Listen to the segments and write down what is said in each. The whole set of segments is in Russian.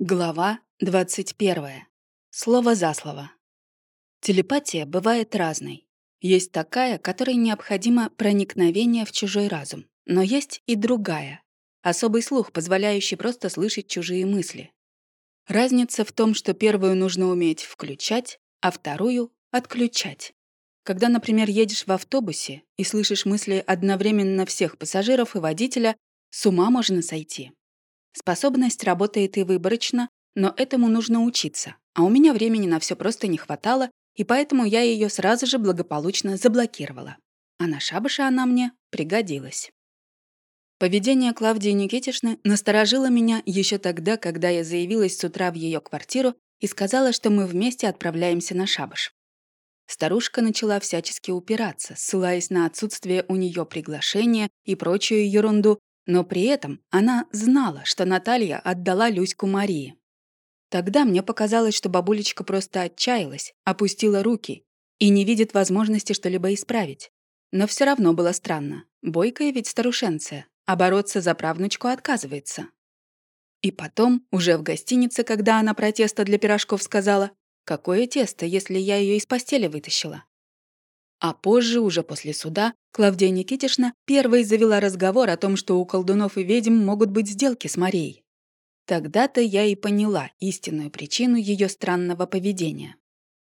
Глава 21. Слово за слово. Телепатия бывает разной. Есть такая, которой необходимо проникновение в чужой разум. Но есть и другая. Особый слух, позволяющий просто слышать чужие мысли. Разница в том, что первую нужно уметь включать, а вторую — отключать. Когда, например, едешь в автобусе и слышишь мысли одновременно всех пассажиров и водителя, с ума можно сойти. Способность работает и выборочно, но этому нужно учиться, а у меня времени на все просто не хватало, и поэтому я ее сразу же благополучно заблокировала. А на шабаше она мне пригодилась. Поведение Клавдии Никитишны насторожило меня еще тогда, когда я заявилась с утра в ее квартиру и сказала, что мы вместе отправляемся на шабаш. Старушка начала всячески упираться, ссылаясь на отсутствие у нее приглашения и прочую ерунду, но при этом она знала, что Наталья отдала Люську Марии. Тогда мне показалось, что бабулечка просто отчаялась, опустила руки и не видит возможности что-либо исправить. Но все равно было странно. Бойкая ведь старушенция, а бороться за правнучку отказывается. И потом, уже в гостинице, когда она про тесто для пирожков сказала, «Какое тесто, если я ее из постели вытащила?» А позже, уже после суда, Клавдия Никитишна первой завела разговор о том, что у колдунов и ведьм могут быть сделки с Марией. Тогда-то я и поняла истинную причину ее странного поведения.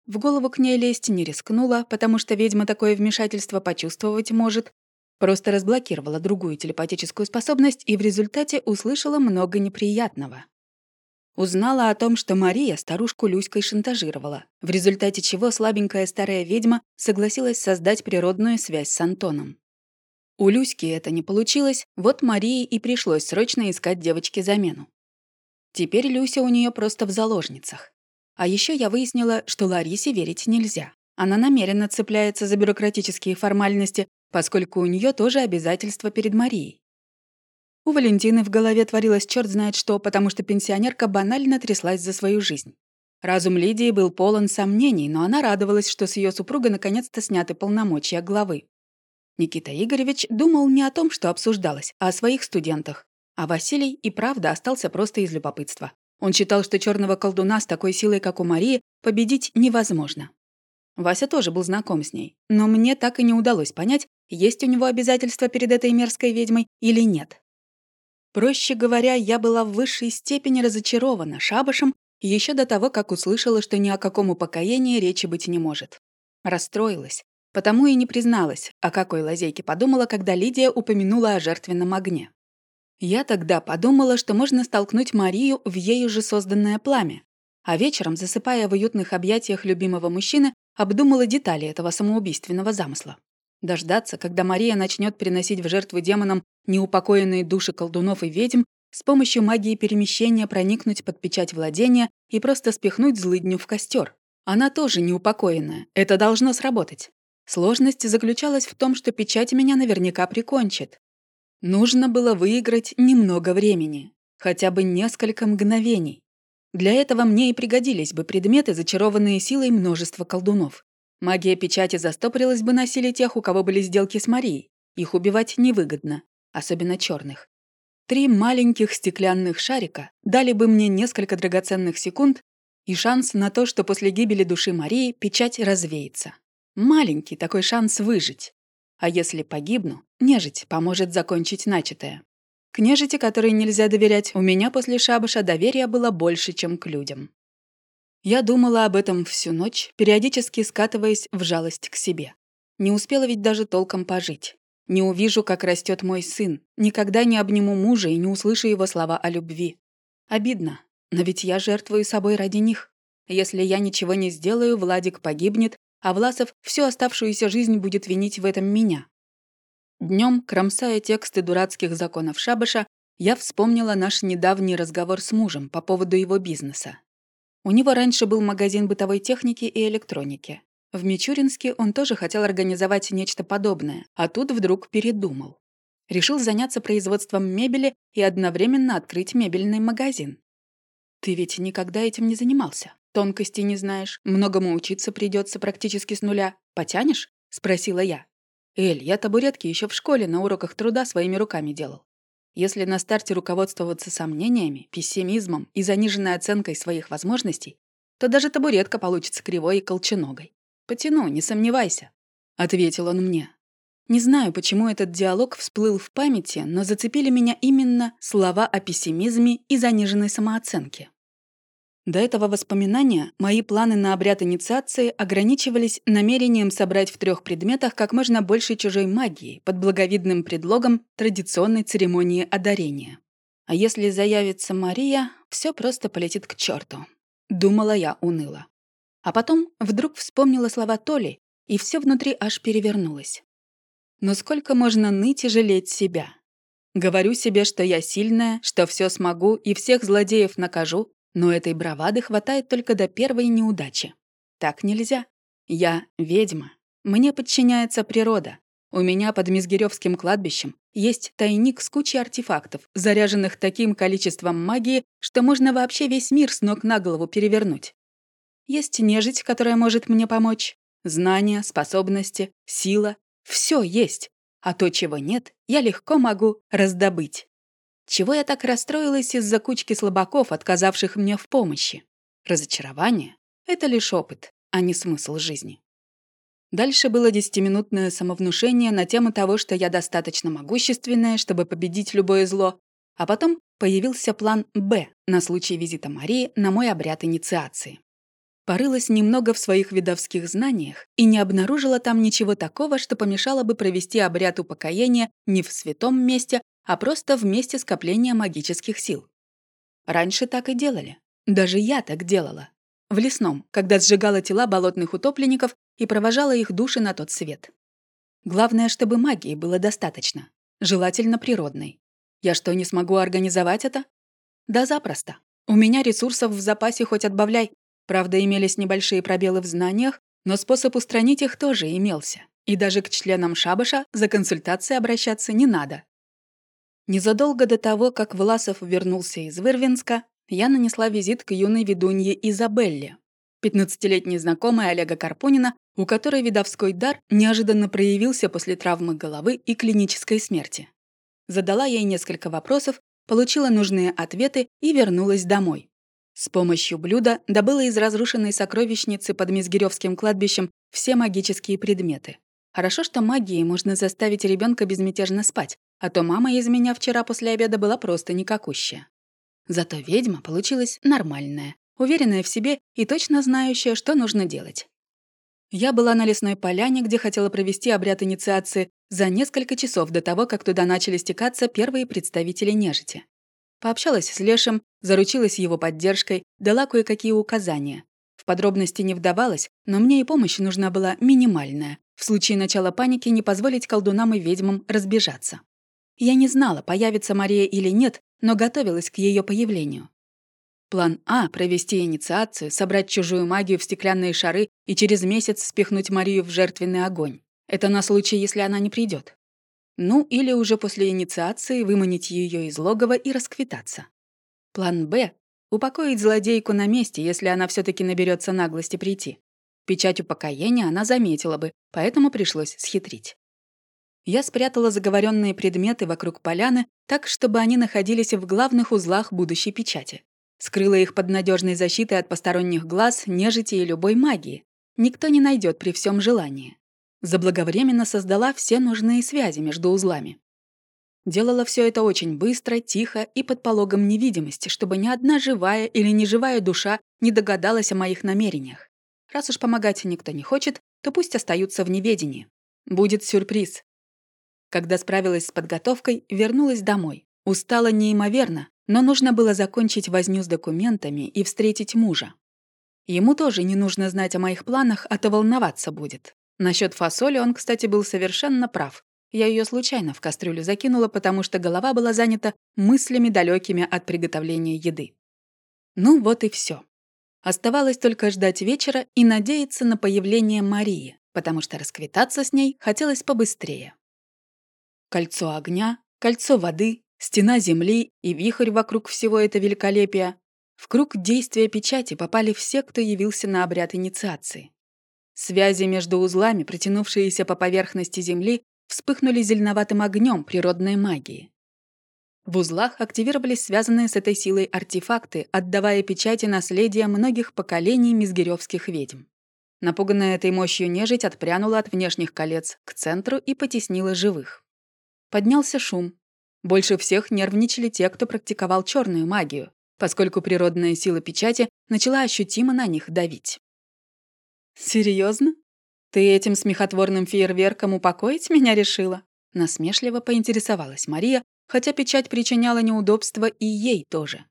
В голову к ней лезть не рискнула, потому что ведьма такое вмешательство почувствовать может. Просто разблокировала другую телепатическую способность и в результате услышала много неприятного. Узнала о том, что Мария старушку Люськой шантажировала, в результате чего слабенькая старая ведьма согласилась создать природную связь с Антоном. У Люськи это не получилось, вот Марии и пришлось срочно искать девочке замену. Теперь Люся у нее просто в заложницах. А еще я выяснила, что Ларисе верить нельзя. Она намеренно цепляется за бюрократические формальности, поскольку у нее тоже обязательства перед Марией. У Валентины в голове творилось черт знает что, потому что пенсионерка банально тряслась за свою жизнь. Разум Лидии был полон сомнений, но она радовалась, что с ее супруга наконец-то сняты полномочия главы. Никита Игоревич думал не о том, что обсуждалось, а о своих студентах. А Василий и правда остался просто из любопытства. Он считал, что черного колдуна с такой силой, как у Марии, победить невозможно. Вася тоже был знаком с ней, но мне так и не удалось понять, есть у него обязательства перед этой мерзкой ведьмой или нет. Проще говоря, я была в высшей степени разочарована шабашем еще до того, как услышала, что ни о каком упокоении речи быть не может. Расстроилась, потому и не призналась, о какой лазейке подумала, когда Лидия упомянула о жертвенном огне. Я тогда подумала, что можно столкнуть Марию в ею же созданное пламя, а вечером, засыпая в уютных объятиях любимого мужчины, обдумала детали этого самоубийственного замысла. Дождаться, когда Мария начнет приносить в жертву демонам неупокоенные души колдунов и ведьм, с помощью магии перемещения проникнуть под печать владения и просто спихнуть злыдню в костер. Она тоже неупокоенная, это должно сработать. Сложность заключалась в том, что печать меня наверняка прикончит. Нужно было выиграть немного времени, хотя бы несколько мгновений. Для этого мне и пригодились бы предметы, зачарованные силой множества колдунов. Магия печати застопорилась бы на силе тех, у кого были сделки с Марией. Их убивать невыгодно, особенно черных. Три маленьких стеклянных шарика дали бы мне несколько драгоценных секунд и шанс на то, что после гибели души Марии печать развеется. Маленький такой шанс выжить. А если погибну, нежить поможет закончить начатое. К нежити, которой нельзя доверять, у меня после шабаша доверия было больше, чем к людям. Я думала об этом всю ночь, периодически скатываясь в жалость к себе. Не успела ведь даже толком пожить. Не увижу, как растет мой сын, никогда не обниму мужа и не услышу его слова о любви. Обидно, но ведь я жертвую собой ради них. Если я ничего не сделаю, Владик погибнет, а Власов всю оставшуюся жизнь будет винить в этом меня. Днем, кромсая тексты дурацких законов Шабаша, я вспомнила наш недавний разговор с мужем по поводу его бизнеса. У него раньше был магазин бытовой техники и электроники. В Мичуринске он тоже хотел организовать нечто подобное, а тут вдруг передумал. Решил заняться производством мебели и одновременно открыть мебельный магазин. Ты ведь никогда этим не занимался. Тонкостей не знаешь, многому учиться придется практически с нуля. Потянешь? спросила я. Эль, я табуретки еще в школе на уроках труда своими руками делал. Если на старте руководствоваться сомнениями, пессимизмом и заниженной оценкой своих возможностей, то даже табуретка получится кривой и колченогой. «Потяну, не сомневайся», — ответил он мне. Не знаю, почему этот диалог всплыл в памяти, но зацепили меня именно слова о пессимизме и заниженной самооценке. До этого воспоминания мои планы на обряд инициации ограничивались намерением собрать в трех предметах как можно больше чужой магии под благовидным предлогом традиционной церемонии одарения. А если заявится Мария, все просто полетит к черту. Думала я уныло. А потом вдруг вспомнила слова Толи, и все внутри аж перевернулось. Но сколько можно ныть и жалеть себя? Говорю себе, что я сильная, что все смогу и всех злодеев накажу, но этой бравады хватает только до первой неудачи. Так нельзя. Я ведьма. Мне подчиняется природа. У меня под Мизгирёвским кладбищем есть тайник с кучей артефактов, заряженных таким количеством магии, что можно вообще весь мир с ног на голову перевернуть. Есть нежить, которая может мне помочь. Знания, способности, сила. Все есть. А то, чего нет, я легко могу раздобыть. Чего я так расстроилась из-за кучки слабаков, отказавших мне в помощи? Разочарование — это лишь опыт, а не смысл жизни. Дальше было десятиминутное самовнушение на тему того, что я достаточно могущественная, чтобы победить любое зло, а потом появился план «Б» на случай визита Марии на мой обряд инициации. Порылась немного в своих видовских знаниях и не обнаружила там ничего такого, что помешало бы провести обряд упокоения не в святом месте, а просто в месте скопления магических сил. Раньше так и делали. Даже я так делала. В лесном, когда сжигала тела болотных утопленников и провожала их души на тот свет. Главное, чтобы магии было достаточно. Желательно природной. Я что, не смогу организовать это? Да запросто. У меня ресурсов в запасе хоть отбавляй. Правда, имелись небольшие пробелы в знаниях, но способ устранить их тоже имелся. И даже к членам шабаша за консультацией обращаться не надо. Незадолго до того, как Власов вернулся из Вырвинска, я нанесла визит к юной ведунье Изабелле, 15-летней знакомой Олега Карпунина, у которой видовской дар неожиданно проявился после травмы головы и клинической смерти. Задала ей несколько вопросов, получила нужные ответы и вернулась домой. С помощью блюда добыла из разрушенной сокровищницы под Мизгирёвским кладбищем все магические предметы. Хорошо, что магией можно заставить ребенка безмятежно спать, а то мама из меня вчера после обеда была просто никакущая. Зато ведьма получилась нормальная, уверенная в себе и точно знающая, что нужно делать. Я была на лесной поляне, где хотела провести обряд инициации за несколько часов до того, как туда начали стекаться первые представители нежити. Пообщалась с Лешем, заручилась его поддержкой, дала кое-какие указания. В подробности не вдавалась, но мне и помощь нужна была минимальная. В случае начала паники не позволить колдунам и ведьмам разбежаться. Я не знала, появится Мария или нет, но готовилась к ее появлению. План А — провести инициацию, собрать чужую магию в стеклянные шары и через месяц спихнуть Марию в жертвенный огонь. Это на случай, если она не придет. Ну, или уже после инициации выманить ее из логова и расквитаться. План Б — упокоить злодейку на месте, если она все таки наберется наглости прийти. Печать упокоения она заметила бы, поэтому пришлось схитрить. Я спрятала заговоренные предметы вокруг поляны так, чтобы они находились в главных узлах будущей печати. Скрыла их под надежной защитой от посторонних глаз, нежити и любой магии. Никто не найдет при всем желании. Заблаговременно создала все нужные связи между узлами. Делала все это очень быстро, тихо и под пологом невидимости, чтобы ни одна живая или неживая душа не догадалась о моих намерениях. Раз уж помогать никто не хочет, то пусть остаются в неведении. Будет сюрприз. Когда справилась с подготовкой, вернулась домой. Устала неимоверно, но нужно было закончить возню с документами и встретить мужа. Ему тоже не нужно знать о моих планах, а то волноваться будет. Насчет фасоли он, кстати, был совершенно прав. Я ее случайно в кастрюлю закинула, потому что голова была занята мыслями далекими от приготовления еды. Ну вот и все. Оставалось только ждать вечера и надеяться на появление Марии, потому что расквитаться с ней хотелось побыстрее. Кольцо огня, кольцо воды, стена земли и вихрь вокруг всего это великолепия. В круг действия печати попали все, кто явился на обряд инициации. Связи между узлами, протянувшиеся по поверхности Земли, вспыхнули зеленоватым огнем природной магии. В узлах активировались связанные с этой силой артефакты, отдавая печати наследия многих поколений мизгиревских ведьм. Напуганная этой мощью нежить отпрянула от внешних колец к центру и потеснила живых. Поднялся шум. Больше всех нервничали те, кто практиковал черную магию, поскольку природная сила печати начала ощутимо на них давить. Серьезно? Ты этим смехотворным фейерверком упокоить меня решила? Насмешливо поинтересовалась Мария, хотя печать причиняла неудобства и ей тоже.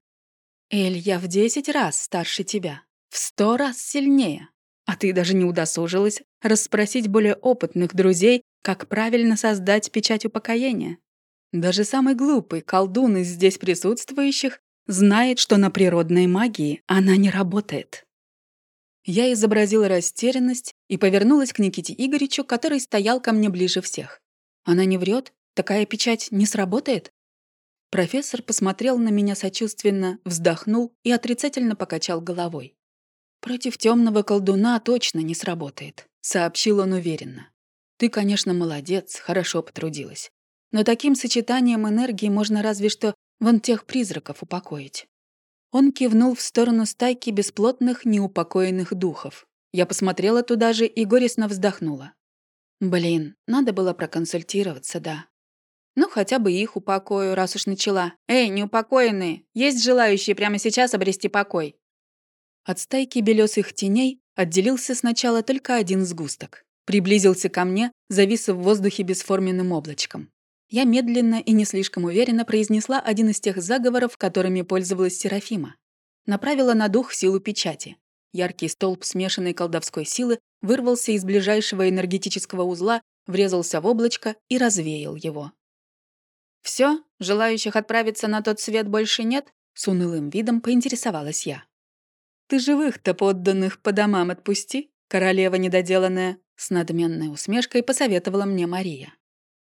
«Эль, я в десять раз старше тебя, в сто раз сильнее, а ты даже не удосужилась расспросить более опытных друзей, как правильно создать печать упокоения. Даже самый глупый колдун из здесь присутствующих знает, что на природной магии она не работает». Я изобразила растерянность и повернулась к Никите Игоревичу, который стоял ко мне ближе всех. Она не врет? Такая печать не сработает? Профессор посмотрел на меня сочувственно, вздохнул и отрицательно покачал головой. «Против темного колдуна точно не сработает», — сообщил он уверенно. «Ты, конечно, молодец, хорошо потрудилась. Но таким сочетанием энергии можно разве что вон тех призраков упокоить». Он кивнул в сторону стайки бесплотных, неупокоенных духов. Я посмотрела туда же и горестно вздохнула. Блин, надо было проконсультироваться, да. Ну, хотя бы их упокою, раз уж начала. Эй, неупокоенные, есть желающие прямо сейчас обрести покой?» От стайки белесых теней отделился сначала только один сгусток. Приблизился ко мне, завис в воздухе бесформенным облачком. Я медленно и не слишком уверенно произнесла один из тех заговоров, которыми пользовалась Серафима. Направила на дух силу печати. Яркий столб смешанной колдовской силы вырвался из ближайшего энергетического узла, врезался в облачко и развеял его. Все, желающих отправиться на тот свет больше нет?» С унылым видом поинтересовалась я. «Ты живых-то подданных по домам отпусти, королева недоделанная», с надменной усмешкой посоветовала мне Мария.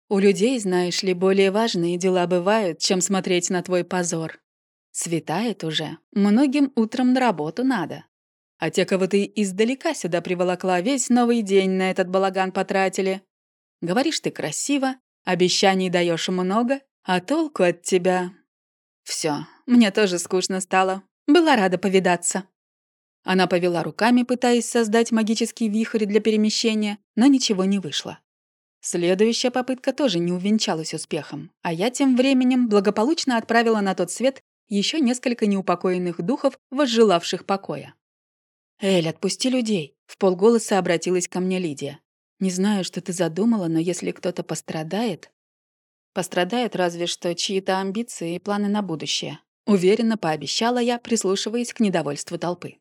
«У людей, знаешь ли, более важные дела бывают, чем смотреть на твой позор. Светает уже, многим утром на работу надо. А те, кого ты издалека сюда приволокла, весь новый день на этот балаган потратили. Говоришь ты красиво, обещаний даешь много, а толку от тебя? Все, мне тоже скучно стало. Была рада повидаться. Она повела руками, пытаясь создать магический вихрь для перемещения, но ничего не вышло. Следующая попытка тоже не увенчалась успехом, а я тем временем благополучно отправила на тот свет еще несколько неупокоенных духов, возжелавших покоя. «Эль, отпусти людей!» — в полголоса обратилась ко мне Лидия. «Не знаю, что ты задумала, но если кто-то пострадает...» Пострадает разве что чьи-то амбиции и планы на будущее. Уверенно пообещала я, прислушиваясь к недовольству толпы.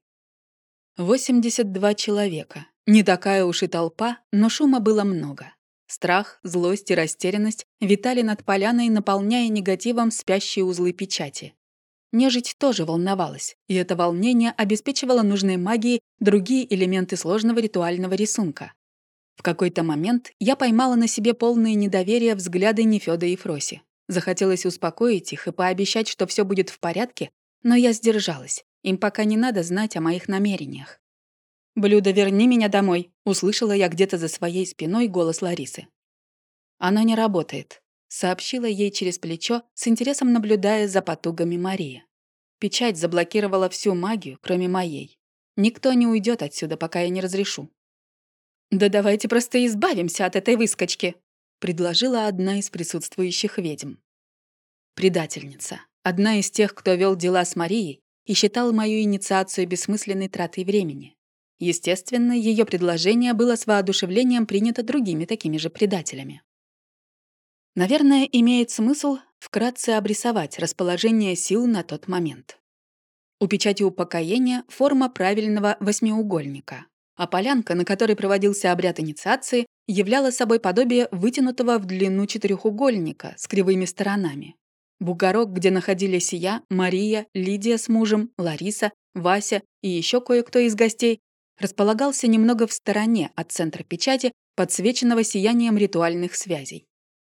82 человека. Не такая уж и толпа, но шума было много. Страх, злость и растерянность витали над поляной, наполняя негативом спящие узлы печати. Нежить тоже волновалась, и это волнение обеспечивало нужной магией другие элементы сложного ритуального рисунка. В какой-то момент я поймала на себе полное недоверие взгляды Нефёда и Фроси. Захотелось успокоить их и пообещать, что все будет в порядке, но я сдержалась. Им пока не надо знать о моих намерениях. «Блюдо, верни меня домой», — услышала я где-то за своей спиной голос Ларисы. «Оно не работает», — сообщила ей через плечо, с интересом наблюдая за потугами Марии. Печать заблокировала всю магию, кроме моей. Никто не уйдет отсюда, пока я не разрешу. «Да давайте просто избавимся от этой выскочки», — предложила одна из присутствующих ведьм. Предательница. Одна из тех, кто вел дела с Марией и считал мою инициацию бессмысленной тратой времени. Естественно, ее предложение было с воодушевлением принято другими такими же предателями. Наверное, имеет смысл вкратце обрисовать расположение сил на тот момент. У печати упокоения форма правильного восьмиугольника а полянка, на которой проводился обряд инициации, являла собой подобие вытянутого в длину четырехугольника с кривыми сторонами. Бугорок, где находились я, Мария, Лидия с мужем, Лариса, Вася и еще кое-кто из гостей, располагался немного в стороне от центра печати, подсвеченного сиянием ритуальных связей.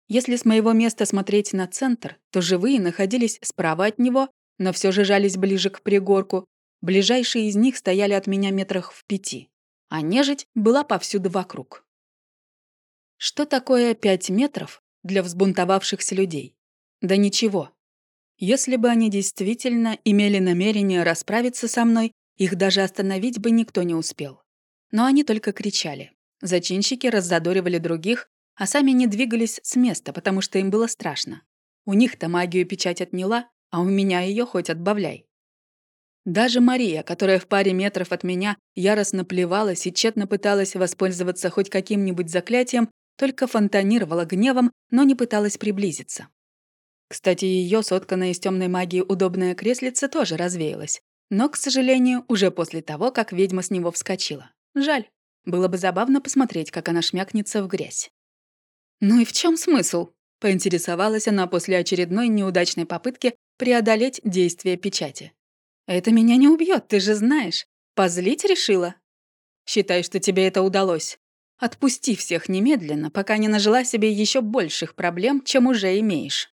Если с моего места смотреть на центр, то живые находились справа от него, но все же жались ближе к пригорку. Ближайшие из них стояли от меня метрах в пяти а нежить была повсюду вокруг. Что такое пять метров для взбунтовавшихся людей? Да ничего. Если бы они действительно имели намерение расправиться со мной, их даже остановить бы никто не успел. Но они только кричали. Зачинщики раззадоривали других, а сами не двигались с места, потому что им было страшно. У них-то магию печать отняла, а у меня ее хоть отбавляй. Даже Мария, которая в паре метров от меня яростно плевалась и тщетно пыталась воспользоваться хоть каким-нибудь заклятием, только фонтанировала гневом, но не пыталась приблизиться. Кстати, ее сотканная из темной магии удобное креслице тоже развеялось. Но, к сожалению, уже после того, как ведьма с него вскочила. Жаль. Было бы забавно посмотреть, как она шмякнется в грязь. «Ну и в чем смысл?» — поинтересовалась она после очередной неудачной попытки преодолеть действие печати. «Это меня не убьет, ты же знаешь. Позлить решила?» «Считай, что тебе это удалось. Отпусти всех немедленно, пока не нажила себе еще больших проблем, чем уже имеешь».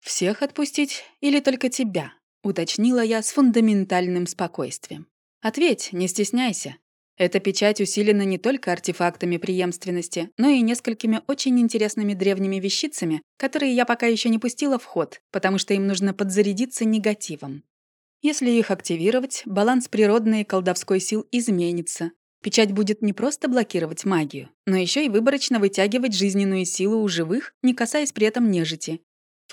«Всех отпустить или только тебя?» — уточнила я с фундаментальным спокойствием. «Ответь, не стесняйся. Эта печать усилена не только артефактами преемственности, но и несколькими очень интересными древними вещицами, которые я пока еще не пустила в ход, потому что им нужно подзарядиться негативом. Если их активировать, баланс природной и колдовской сил изменится. Печать будет не просто блокировать магию, но еще и выборочно вытягивать жизненную силу у живых, не касаясь при этом нежити,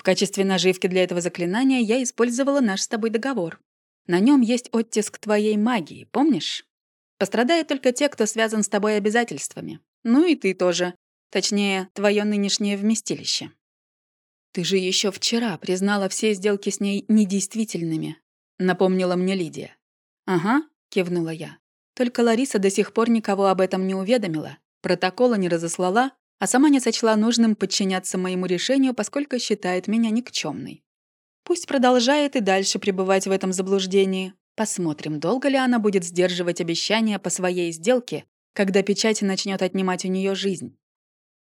в качестве наживки для этого заклинания я использовала наш с тобой договор. На нем есть оттиск твоей магии, помнишь? Пострадают только те, кто связан с тобой обязательствами. Ну и ты тоже. Точнее, твое нынешнее вместилище. Ты же еще вчера признала все сделки с ней недействительными, напомнила мне Лидия. Ага, кивнула я. Только Лариса до сих пор никого об этом не уведомила, протокола не разослала, а сама не сочла нужным подчиняться моему решению, поскольку считает меня никчемной. Пусть продолжает и дальше пребывать в этом заблуждении. Посмотрим, долго ли она будет сдерживать обещания по своей сделке, когда печать начнет отнимать у нее жизнь.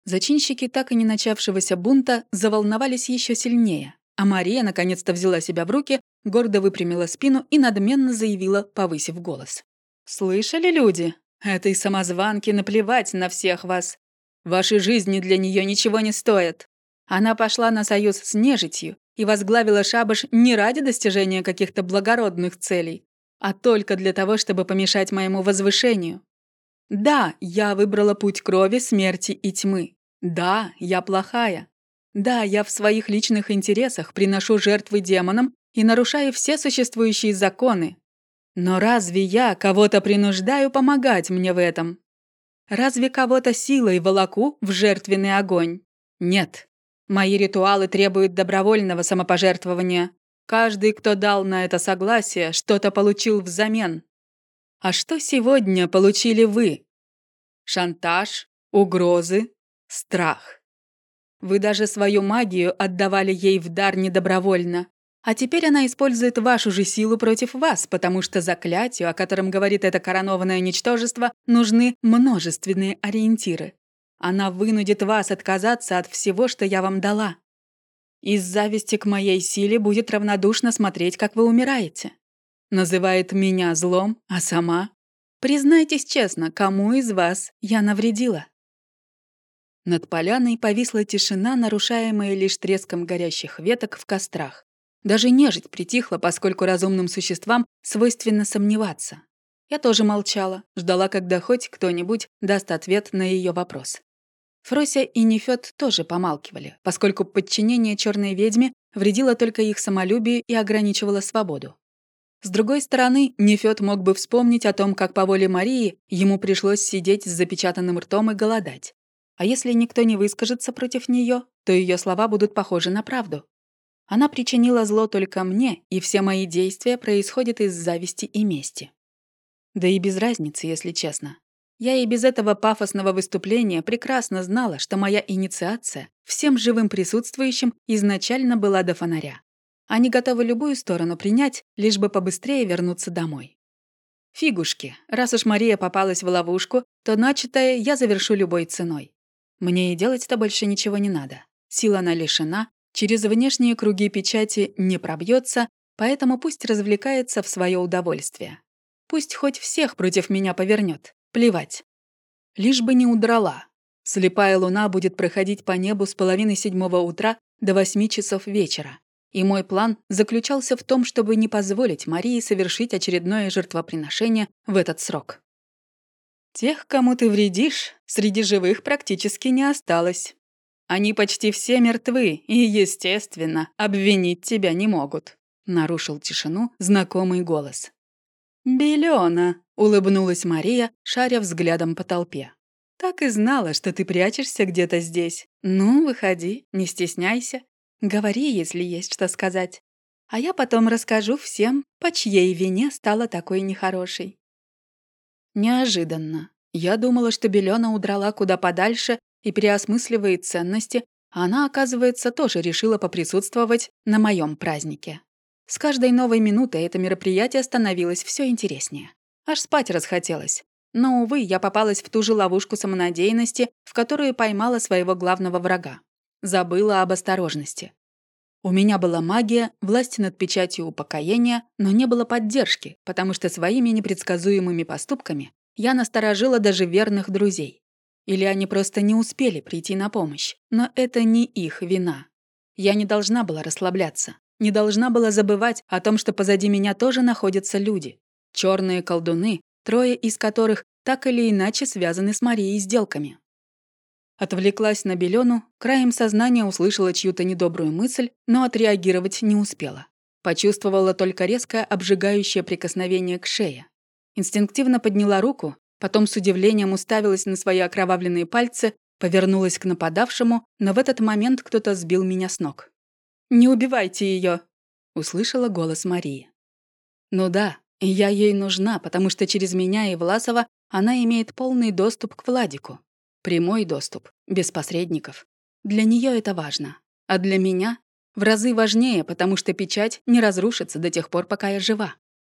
Зачинщики так и не начавшегося бунта заволновались еще сильнее, а Мария наконец-то взяла себя в руки, гордо выпрямила спину и надменно заявила, повысив голос. «Слышали, люди? Этой самозванке наплевать на всех вас. Ваши жизни для нее ничего не стоят. Она пошла на союз с нежитью и возглавила шабаш не ради достижения каких-то благородных целей, а только для того, чтобы помешать моему возвышению. Да, я выбрала путь крови, смерти и тьмы. Да, я плохая. Да, я в своих личных интересах приношу жертвы демонам и нарушаю все существующие законы. Но разве я кого-то принуждаю помогать мне в этом? Разве кого-то силой волоку в жертвенный огонь? Нет. Мои ритуалы требуют добровольного самопожертвования. Каждый, кто дал на это согласие, что-то получил взамен. А что сегодня получили вы? Шантаж, угрозы, страх. Вы даже свою магию отдавали ей в дар недобровольно. А теперь она использует вашу же силу против вас, потому что заклятию, о котором говорит это коронованное ничтожество, нужны множественные ориентиры. Она вынудит вас отказаться от всего, что я вам дала. Из зависти к моей силе будет равнодушно смотреть, как вы умираете. Называет меня злом, а сама... Признайтесь честно, кому из вас я навредила? Над поляной повисла тишина, нарушаемая лишь треском горящих веток в кострах. Даже нежить притихла, поскольку разумным существам свойственно сомневаться. Я тоже молчала, ждала, когда хоть кто-нибудь даст ответ на ее вопрос. Фрося и Нефёд тоже помалкивали, поскольку подчинение черной ведьме вредило только их самолюбию и ограничивало свободу. С другой стороны, Нефёд мог бы вспомнить о том, как по воле Марии ему пришлось сидеть с запечатанным ртом и голодать. А если никто не выскажется против нее, то ее слова будут похожи на правду. Она причинила зло только мне, и все мои действия происходят из зависти и мести. Да и без разницы, если честно. Я и без этого пафосного выступления прекрасно знала, что моя инициация всем живым присутствующим изначально была до фонаря. Они готовы любую сторону принять, лишь бы побыстрее вернуться домой. Фигушки, раз уж Мария попалась в ловушку, то начатое я завершу любой ценой. Мне и делать-то больше ничего не надо. Сила она лишена, Через внешние круги печати не пробьется, поэтому пусть развлекается в свое удовольствие. Пусть хоть всех против меня повернет. Плевать. Лишь бы не удрала. Слепая луна будет проходить по небу с половины седьмого утра до восьми часов вечера. И мой план заключался в том, чтобы не позволить Марии совершить очередное жертвоприношение в этот срок. Тех, кому ты вредишь, среди живых практически не осталось. Они почти все мертвы и, естественно, обвинить тебя не могут», — нарушил тишину знакомый голос. «Белёна», — улыбнулась Мария, шаря взглядом по толпе. «Так и знала, что ты прячешься где-то здесь. Ну, выходи, не стесняйся. Говори, если есть что сказать. А я потом расскажу всем, по чьей вине стала такой нехорошей». Неожиданно. Я думала, что Белена удрала куда подальше и переосмысливает ценности, а она, оказывается, тоже решила поприсутствовать на моем празднике. С каждой новой минутой это мероприятие становилось все интереснее. Аж спать расхотелось. Но, увы, я попалась в ту же ловушку самонадеянности, в которую поймала своего главного врага. Забыла об осторожности. У меня была магия, власть над печатью упокоения, но не было поддержки, потому что своими непредсказуемыми поступками я насторожила даже верных друзей. Или они просто не успели прийти на помощь. Но это не их вина. Я не должна была расслабляться. Не должна была забывать о том, что позади меня тоже находятся люди. Черные колдуны, трое из которых так или иначе связаны с Марией сделками. Отвлеклась на Белену, краем сознания услышала чью-то недобрую мысль, но отреагировать не успела. Почувствовала только резкое обжигающее прикосновение к шее. Инстинктивно подняла руку, потом с удивлением уставилась на свои окровавленные пальцы, повернулась к нападавшему, но в этот момент кто-то сбил меня с ног. «Не убивайте ее! услышала голос Марии. «Ну да, я ей нужна, потому что через меня и Власова она имеет полный доступ к Владику. Прямой доступ, без посредников. Для нее это важно. А для меня в разы важнее, потому что печать не разрушится до тех пор, пока я жива.